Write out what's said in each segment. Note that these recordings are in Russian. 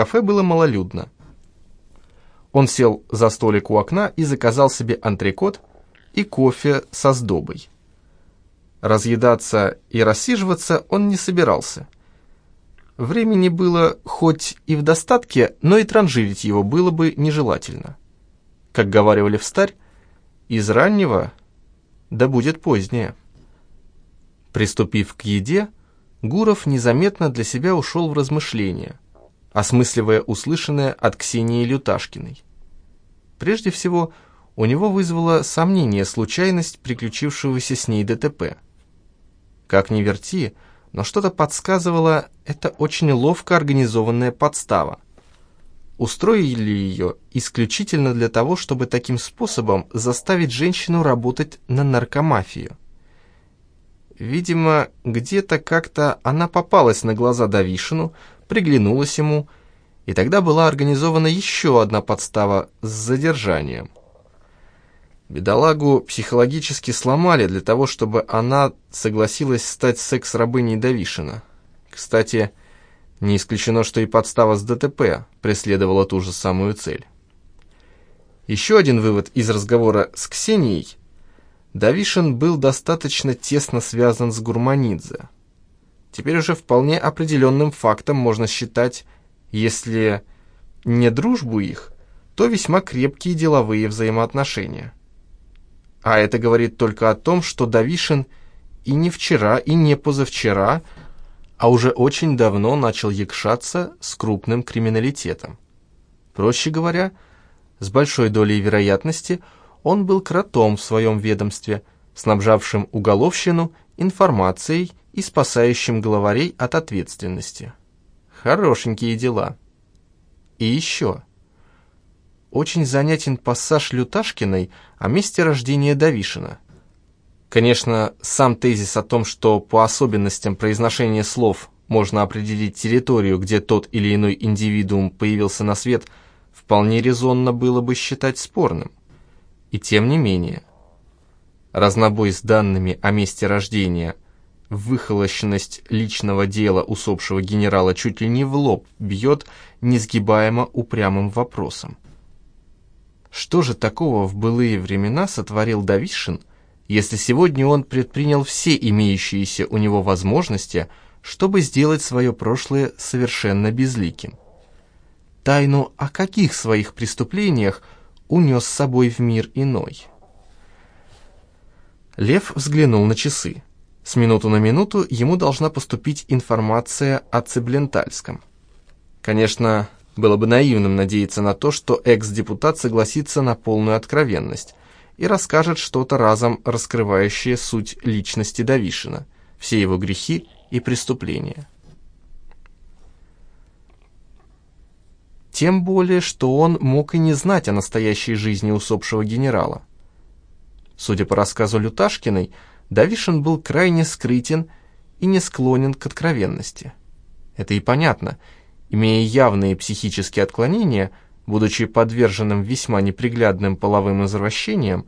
кафе было малолюдно. Он сел за столик у окна и заказал себе антрекот и кофе со сдобой. Разъедаться и рассиживаться он не собирался. Времени было хоть и в достатке, но и транжирить его было бы нежелательно. Как говаривали в старь, из раннего да будет позднее. Приступив к еде, Гуров незаметно для себя ушел в размышления, осмысливая услышанное от Ксении Люташкиной. Прежде всего, у него вызвало сомнение случайность приключившегося с ней ДТП. Как ни верти, но что-то подсказывало, это очень ловко организованная подстава. Устроили ее исключительно для того, чтобы таким способом заставить женщину работать на наркомафию. Видимо, где-то как-то она попалась на глаза Давишину, приглянулась ему, и тогда была организована еще одна подстава с задержанием. Бедолагу психологически сломали для того, чтобы она согласилась стать секс-рабыней Давишина. Кстати, не исключено, что и подстава с ДТП преследовала ту же самую цель. Еще один вывод из разговора с Ксенией Давишин был достаточно тесно связан с Гурманидзе. Теперь уже вполне определенным фактом можно считать, если не дружбу их, то весьма крепкие деловые взаимоотношения. А это говорит только о том, что Давишин и не вчера, и не позавчера, а уже очень давно начал якшаться с крупным криминалитетом. Проще говоря, с большой долей вероятности – он был кротом в своем ведомстве, снабжавшим уголовщину информацией и спасающим главарей от ответственности. Хорошенькие дела. И еще. Очень занятен пассаж Люташкиной о месте рождения Давишина. Конечно, сам тезис о том, что по особенностям произношения слов можно определить территорию, где тот или иной индивидуум появился на свет, вполне резонно было бы считать спорным. И тем не менее, разнобой с данными о месте рождения, выхолощенность личного дела усопшего генерала чуть ли не в лоб бьет несгибаемо упрямым вопросом. Что же такого в былые времена сотворил Давишин, если сегодня он предпринял все имеющиеся у него возможности, чтобы сделать свое прошлое совершенно безликим? Тайну о каких своих преступлениях – унес с собой в мир иной. Лев взглянул на часы. С минуту на минуту ему должна поступить информация о Цеблентальском. Конечно, было бы наивным надеяться на то, что экс-депутат согласится на полную откровенность и расскажет что-то разом раскрывающее суть личности Давишина, все его грехи и преступления. Тем более, что он мог и не знать о настоящей жизни усопшего генерала. Судя по рассказу Люташкиной, Давишин был крайне скрытен и не склонен к откровенности. Это и понятно. Имея явные психические отклонения, будучи подверженным весьма неприглядным половым извращениям,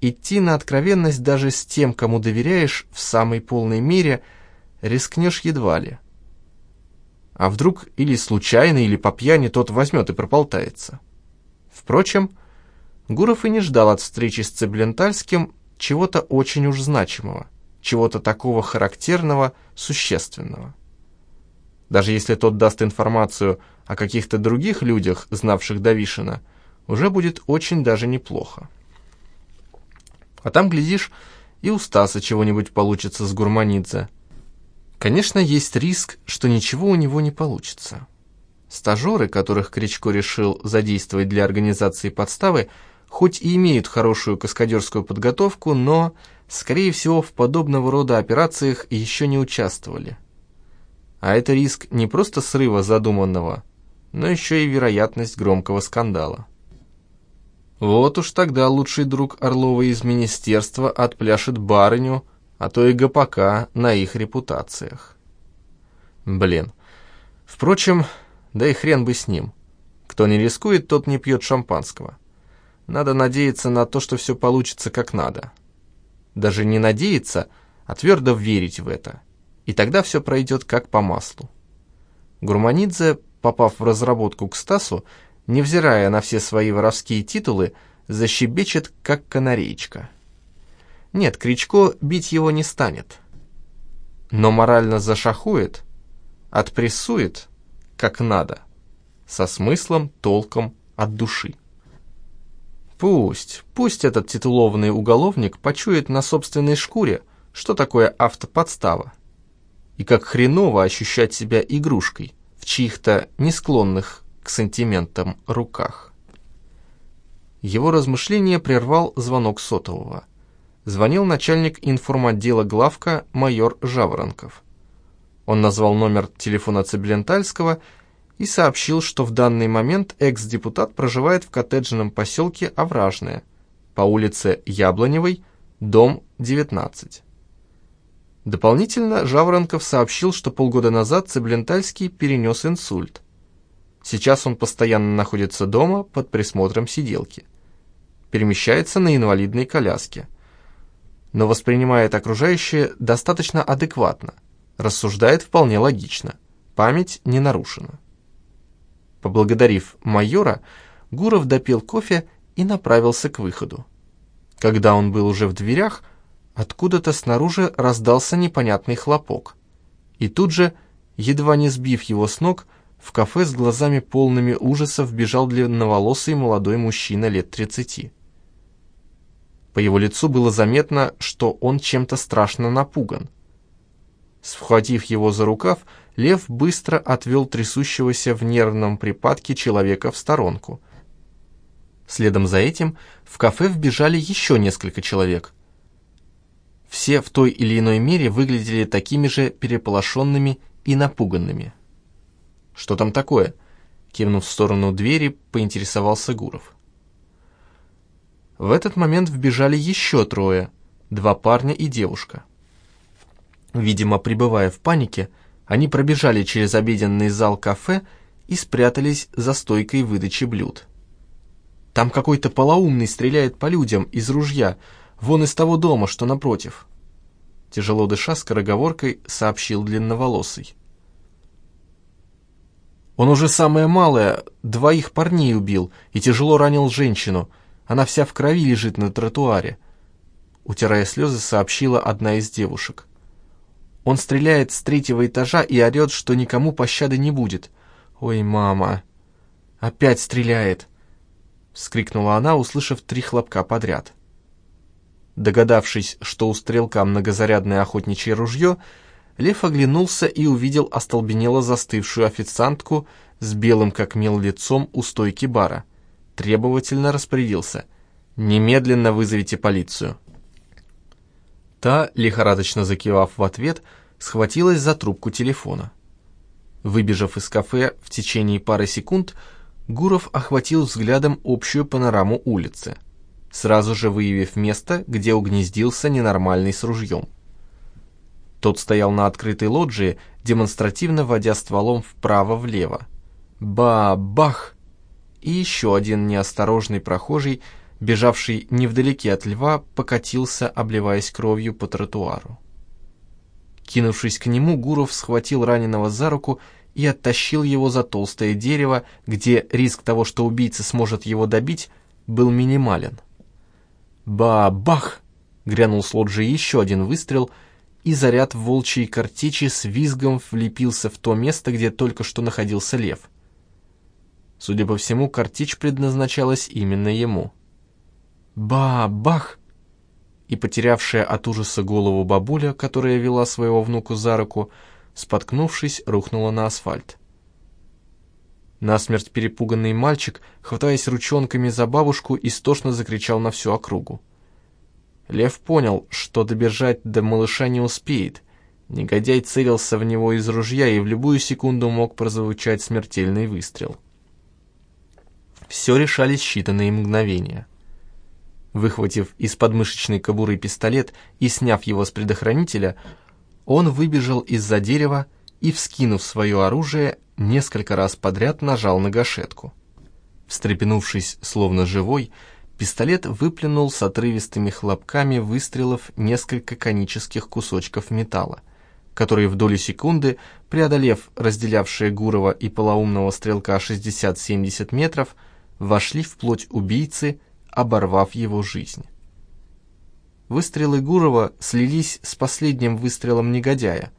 идти на откровенность даже с тем, кому доверяешь в самой полной мере, рискнешь едва ли. А вдруг или случайно, или по пьяни тот возьмет и прополтается. Впрочем, Гуров и не ждал от встречи с Цеблентальским чего-то очень уж значимого, чего-то такого характерного, существенного. Даже если тот даст информацию о каких-то других людях, знавших Давишина, уже будет очень даже неплохо. А там, глядишь, и у Стаса чего-нибудь получится с Гурманидзе – Конечно, есть риск, что ничего у него не получится. Стажеры, которых Кричко решил задействовать для организации подставы, хоть и имеют хорошую каскадерскую подготовку, но, скорее всего, в подобного рода операциях еще не участвовали. А это риск не просто срыва задуманного, но еще и вероятность громкого скандала. Вот уж тогда лучший друг Орлова из министерства отпляшет барыню, а то и ГПК на их репутациях. Блин. Впрочем, да и хрен бы с ним. Кто не рискует, тот не пьет шампанского. Надо надеяться на то, что все получится как надо. Даже не надеяться, а твердо верить в это. И тогда все пройдет как по маслу. Гурманидзе попав в разработку к Стасу, невзирая на все свои воровские титулы, защебечет, как канареечка. Нет, Кричко бить его не станет. Но морально зашахует, отпрессует, как надо, со смыслом, толком, от души. Пусть, пусть этот титулованный уголовник почует на собственной шкуре, что такое автоподстава, и как хреново ощущать себя игрушкой в чьих-то не склонных к сантиментам руках. Его размышления прервал звонок сотового. Звонил начальник информотдела главка майор Жаворонков. Он назвал номер телефона Цеблентальского и сообщил, что в данный момент экс-депутат проживает в коттеджном поселке Овражное по улице Яблоневой, дом 19. Дополнительно Жаворонков сообщил, что полгода назад Цеблентальский перенес инсульт. Сейчас он постоянно находится дома под присмотром сиделки. Перемещается на инвалидной коляске. Но воспринимает окружающее достаточно адекватно, рассуждает вполне логично, память не нарушена. Поблагодарив майора, Гуров допил кофе и направился к выходу. Когда он был уже в дверях, откуда-то снаружи раздался непонятный хлопок. И тут же, едва не сбив его с ног, в кафе с глазами полными ужасов бежал длинноволосый молодой мужчина лет тридцати. По его лицу было заметно, что он чем-то страшно напуган. Схватив его за рукав, Лев быстро отвел трясущегося в нервном припадке человека в сторонку. Следом за этим в кафе вбежали еще несколько человек. Все в той или иной мере выглядели такими же переполошенными и напуганными. «Что там такое?» Кивнув в сторону двери, поинтересовался Гуров. В этот момент вбежали еще трое, два парня и девушка. Видимо, пребывая в панике, они пробежали через обеденный зал кафе и спрятались за стойкой выдачи блюд. «Там какой-то полоумный стреляет по людям из ружья, вон из того дома, что напротив», тяжело дыша скороговоркой сообщил длинноволосый. «Он уже самое малое, двоих парней убил и тяжело ранил женщину, она вся в крови лежит на тротуаре», утирая слезы, сообщила одна из девушек. Он стреляет с третьего этажа и орет, что никому пощады не будет. «Ой, мама! Опять стреляет!» — вскрикнула она, услышав три хлопка подряд. Догадавшись, что у стрелка многозарядное охотничье ружье, Лев оглянулся и увидел остолбенело застывшую официантку с белым как мел лицом у стойки бара. Требовательно распорядился. «Немедленно вызовите полицию». Та, лихорадочно закивав в ответ, схватилась за трубку телефона. Выбежав из кафе в течение пары секунд, Гуров охватил взглядом общую панораму улицы, сразу же выявив место, где угнездился ненормальный с ружьем. Тот стоял на открытой лоджии, демонстративно водя стволом вправо-влево. Ба-бах! И еще один неосторожный прохожий – бежавший невдалеке от льва, покатился, обливаясь кровью по тротуару. Кинувшись к нему, Гуров схватил раненого за руку и оттащил его за толстое дерево, где риск того, что убийца сможет его добить, был минимален. «Ба-бах!» — грянул с лоджии еще один выстрел, и заряд волчьей картечи с визгом влепился в то место, где только что находился лев. Судя по всему, картечь предназначалась именно ему. Ба-бах! И потерявшая от ужаса голову бабуля, которая вела своего внуку за руку, споткнувшись, рухнула на асфальт. Насмерть перепуганный мальчик, хватаясь ручонками за бабушку, истошно закричал на всю округу. Лев понял, что добежать до малыша не успеет. Негодяй целился в него из ружья, и в любую секунду мог прозвучать смертельный выстрел. Все решались считанные мгновения. Выхватив из подмышечной кобуры пистолет и сняв его с предохранителя, он выбежал из-за дерева и, вскинув свое оружие, несколько раз подряд нажал на гашетку. Встрепенувшись, словно живой, пистолет выплюнул с отрывистыми хлопками выстрелов несколько конических кусочков металла. которые в доли секунды, преодолев разделявшие Гурова и полоумного стрелка 60-70 метров, вошли в плоть убийцы, оборвав его жизнь. Выстрелы Гурова слились с последним выстрелом негодяя,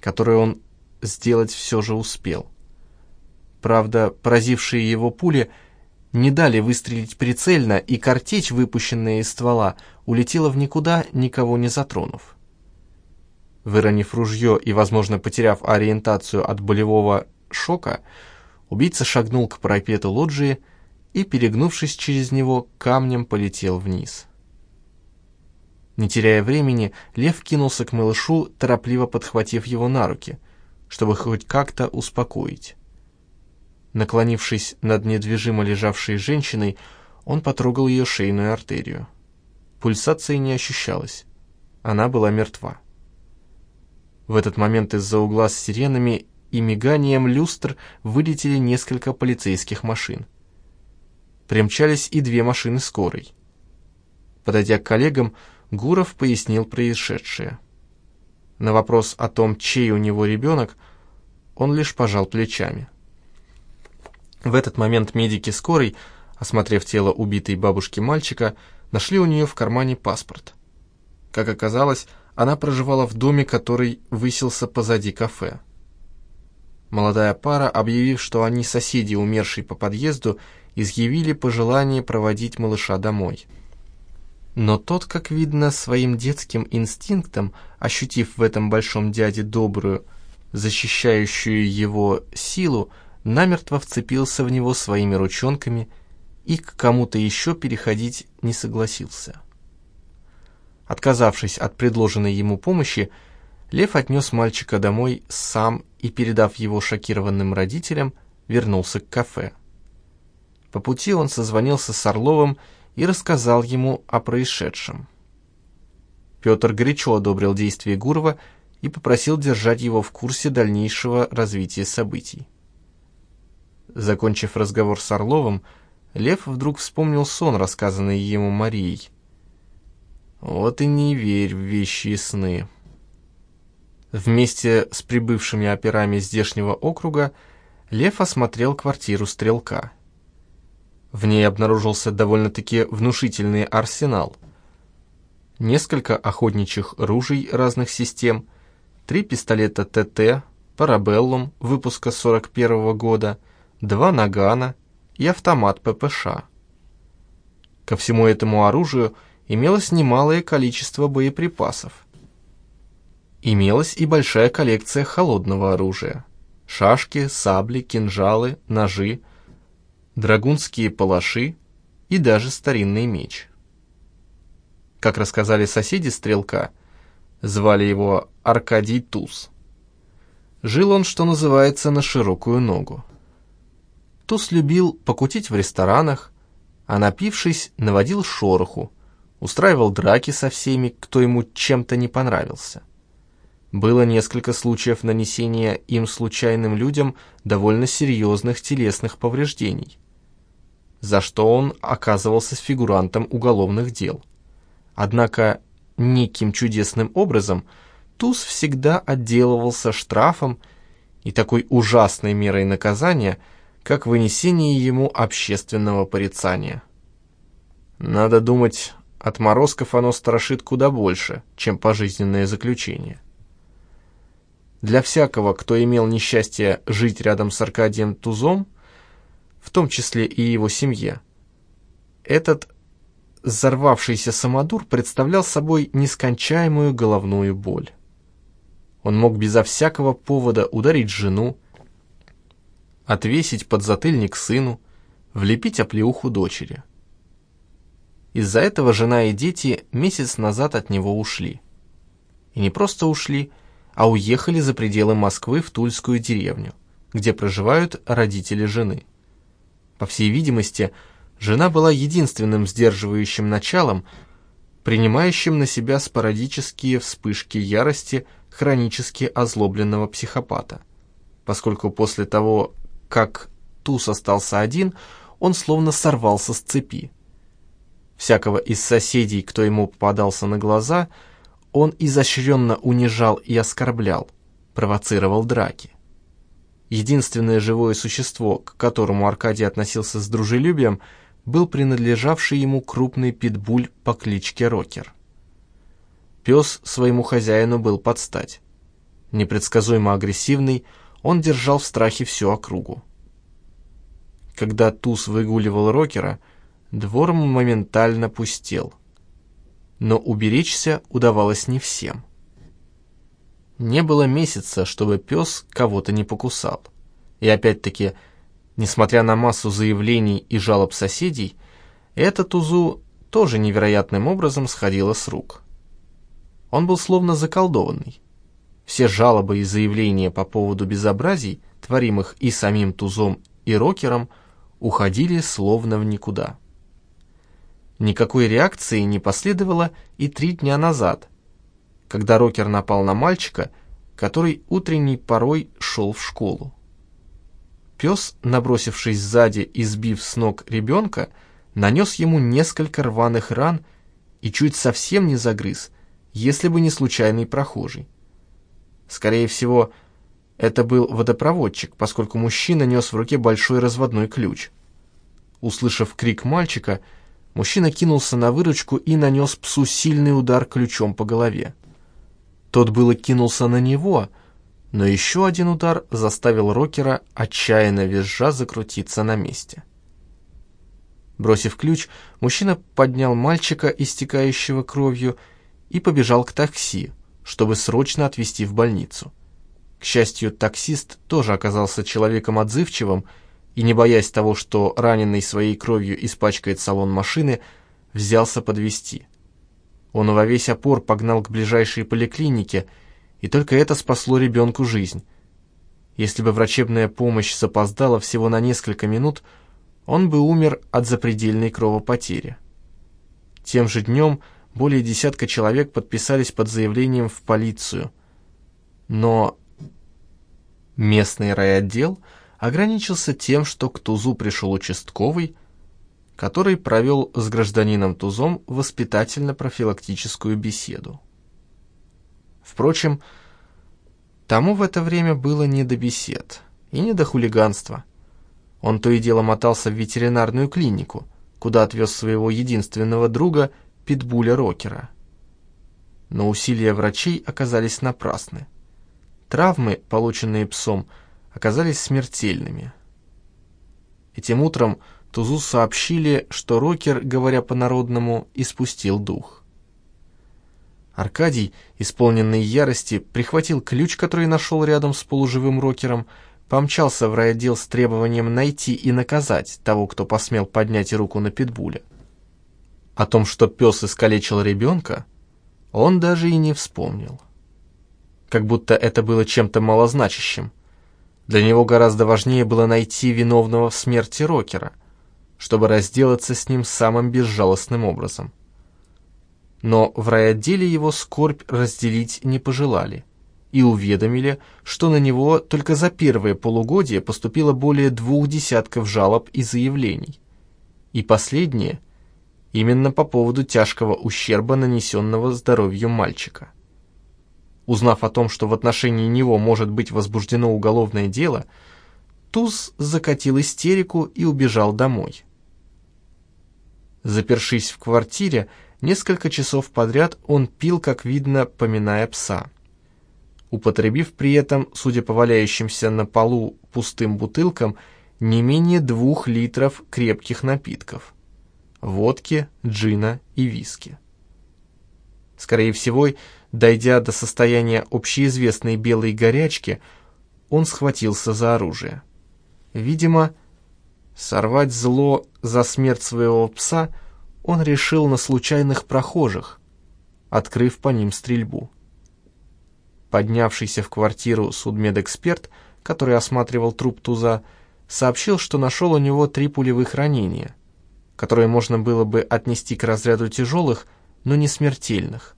который он сделать все же успел. Правда, поразившие его пули не дали выстрелить прицельно, и картечь, выпущенная из ствола, улетела в никуда, никого не затронув. Выронив ружье и, возможно, потеряв ориентацию от болевого шока, убийца шагнул к парапету лоджии и, перегнувшись через него, камнем полетел вниз. Не теряя времени, лев кинулся к малышу, торопливо подхватив его на руки, чтобы хоть как-то успокоить. Наклонившись над недвижимо лежавшей женщиной, он потрогал ее шейную артерию. Пульсации не ощущалось. Она была мертва. В этот момент из-за угла с сиренами и миганием люстр вылетели несколько полицейских машин. Примчались и две машины скорой. Подойдя к коллегам, Гуров пояснил происшедшее. На вопрос о том, чей у него ребенок, он лишь пожал плечами. В этот момент медики скорой, осмотрев тело убитой бабушки мальчика, нашли у нее в кармане паспорт. Как оказалось, она проживала в доме, который высился позади кафе. Молодая пара, объявив, что они соседи, умершей по подъезду, изъявили пожелание проводить малыша домой. Но тот, как видно, своим детским инстинктом, ощутив в этом большом дяде добрую, защищающую его силу, намертво вцепился в него своими ручонками и к кому-то еще переходить не согласился. Отказавшись от предложенной ему помощи, Лев отнес мальчика домой сам и, передав его шокированным родителям, вернулся к кафе. По пути он созвонился с Орловым и рассказал ему о происшедшем. Петр горячо одобрил действия Гурова и попросил держать его в курсе дальнейшего развития событий. Закончив разговор с Орловым, Лев вдруг вспомнил сон, рассказанный ему Марией. Вот и не верь в вещи и сны. Вместе с прибывшими операми здешнего округа Лев осмотрел квартиру стрелка. В ней обнаружился довольно-таки внушительный арсенал. Несколько охотничьих ружей разных систем, три пистолета ТТ, парабеллум выпуска 41 -го года, два нагана и автомат ППШ. Ко всему этому оружию – имелось немалое количество боеприпасов. Имелась и большая коллекция холодного оружия. Шашки, сабли, кинжалы, ножи, драгунские палаши и даже старинный меч. Как рассказали соседи Стрелка, звали его Аркадий Туз. Жил он, что называется, на широкую ногу. Туз любил покутить в ресторанах, а напившись, наводил шороху, устраивал драки со всеми, кто ему чем-то не понравился. Было несколько случаев нанесения им случайным людям довольно серьезных телесных повреждений, за что он оказывался фигурантом уголовных дел. Однако неким чудесным образом Туз всегда отделывался штрафом и такой ужасной мерой наказания, как вынесение ему общественного порицания. Надо думать, отморозков оно страшит куда больше, чем пожизненное заключение. Для всякого, кто имел несчастье жить рядом с Аркадием Тузом, в том числе и его семье, этот взорвавшийся самодур представлял собой нескончаемую головную боль. Он мог безо всякого повода ударить жену, отвесить подзатыльник сыну, влепить оплеуху дочери – из-за этого жена и дети месяц назад от него ушли. И не просто ушли, а уехали за пределы Москвы в Тульскую деревню, где проживают родители жены. По всей видимости, жена была единственным сдерживающим началом, принимающим на себя спорадические вспышки ярости хронически озлобленного психопата, поскольку после того, как Туз остался один, он словно сорвался с цепи всякого из соседей, кто ему попадался на глаза, он изощренно унижал и оскорблял, провоцировал драки. Единственное живое существо, к которому Аркадий относился с дружелюбием, был принадлежавший ему крупный питбуль по кличке Рокер. Пес своему хозяину был под стать. Непредсказуемо агрессивный, он держал в страхе всю округу. Когда Туз выгуливал Рокера, двор моментально пустел. Но уберечься удавалось не всем. Не было месяца, чтобы пес кого-то не покусал. И опять-таки, несмотря на массу заявлений и жалоб соседей, эта Тузу тоже невероятным образом сходила с рук. Он был словно заколдованный. Все жалобы и заявления по поводу безобразий, творимых и самим Тузом, и Рокером, уходили словно в никуда. Никакой реакции не последовало и три дня назад, когда Рокер напал на мальчика, который утренней порой шел в школу. Пес, набросившись сзади и сбив с ног ребенка, нанес ему несколько рваных ран и чуть совсем не загрыз, если бы не случайный прохожий. Скорее всего, это был водопроводчик, поскольку мужчина нес в руке большой разводной ключ. Услышав крик мальчика, мужчина кинулся на выручку и нанес псу сильный удар ключом по голове. Тот было кинулся на него, но еще один удар заставил Рокера отчаянно визжа закрутиться на месте. Бросив ключ, мужчина поднял мальчика, истекающего кровью, и побежал к такси, чтобы срочно отвезти в больницу. К счастью, таксист тоже оказался человеком отзывчивым и, не боясь того, что раненый своей кровью испачкает салон машины, взялся подвезти. Он во весь опор погнал к ближайшей поликлинике, и только это спасло ребенку жизнь. Если бы врачебная помощь запоздала всего на несколько минут, он бы умер от запредельной кровопотери. Тем же днем более десятка человек подписались под заявлением в полицию. Но местный райотдел ограничился тем, что к Тузу пришел участковый, который провел с гражданином Тузом воспитательно-профилактическую беседу. Впрочем, тому в это время было не до бесед и не до хулиганства. Он то и дело мотался в ветеринарную клинику, куда отвез своего единственного друга, питбуля Рокера. Но усилия врачей оказались напрасны. Травмы, полученные псом, оказались смертельными. Этим утром Тузу сообщили, что Рокер, говоря по-народному, испустил дух. Аркадий, исполненный ярости, прихватил ключ, который нашел рядом с полуживым Рокером, помчался в райотдел с требованием найти и наказать того, кто посмел поднять руку на питбуля. О том, что пес искалечил ребенка, он даже и не вспомнил. Как будто это было чем-то малозначащим. Для него гораздо важнее было найти виновного в смерти Рокера — чтобы разделаться с ним самым безжалостным образом. Но в райотделе его скорбь разделить не пожелали и уведомили, что на него только за первое полугодие поступило более двух десятков жалоб и заявлений. И последнее именно по поводу тяжкого ущерба, нанесенного здоровью мальчика. Узнав о том, что в отношении него может быть возбуждено уголовное дело, Туз закатил истерику и убежал домой. Запершись в квартире, несколько часов подряд он пил, как видно, поминая пса. Употребив при этом, судя по валяющимся на полу пустым бутылкам, не менее двух литров крепких напитков – водки, джина и виски. Скорее всего, дойдя до состояния общеизвестной белой горячки, он схватился за оружие. Видимо, Сорвать зло за смерть своего пса он решил на случайных прохожих, открыв по ним стрельбу. Поднявшийся в квартиру судмедэксперт, который осматривал труп Туза, сообщил, что нашел у него три пулевых ранения, которые можно было бы отнести к разряду тяжелых, но не смертельных.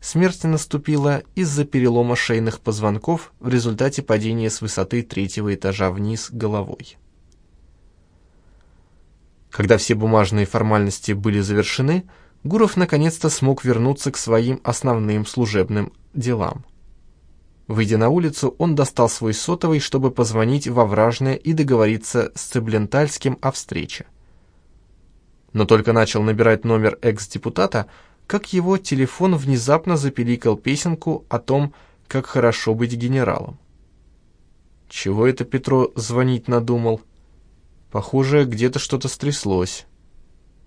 Смерть наступила из-за перелома шейных позвонков в результате падения с высоты третьего этажа вниз головой. Когда все бумажные формальности были завершены, Гуров наконец-то смог вернуться к своим основным служебным делам. Выйдя на улицу, он достал свой сотовый, чтобы позвонить во Вражное и договориться с Цеблентальским о встрече. Но только начал набирать номер экс-депутата, как его телефон внезапно запеликал песенку о том, как хорошо быть генералом. Чего это Петро звонить надумал? Похоже, где-то что-то стряслось.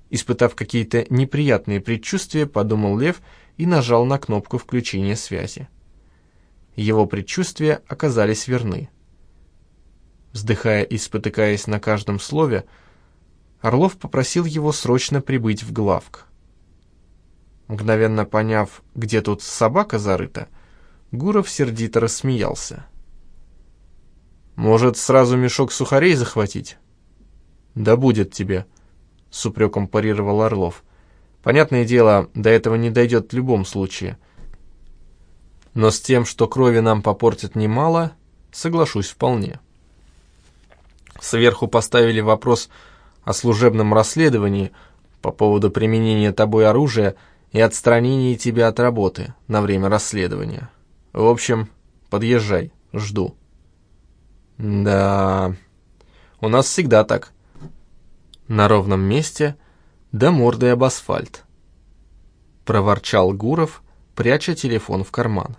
Испытав какие-то неприятные предчувствия, подумал Лев и нажал на кнопку включения связи. Его предчувствия оказались верны. Вздыхая и спотыкаясь на каждом слове, Орлов попросил его срочно прибыть в главк. Мгновенно поняв, где тут собака зарыта, Гуров сердито рассмеялся. «Может, сразу мешок сухарей захватить?» «Да будет тебе», — с упреком парировал Орлов. «Понятное дело, до этого не дойдет в любом случае. Но с тем, что крови нам попортит немало, соглашусь вполне». Сверху поставили вопрос о служебном расследовании по поводу применения тобой оружия и отстранении тебя от работы на время расследования. В общем, подъезжай, жду. Да, у нас всегда так. На ровном месте, да мордой об асфальт. Проворчал Гуров, пряча телефон в карман.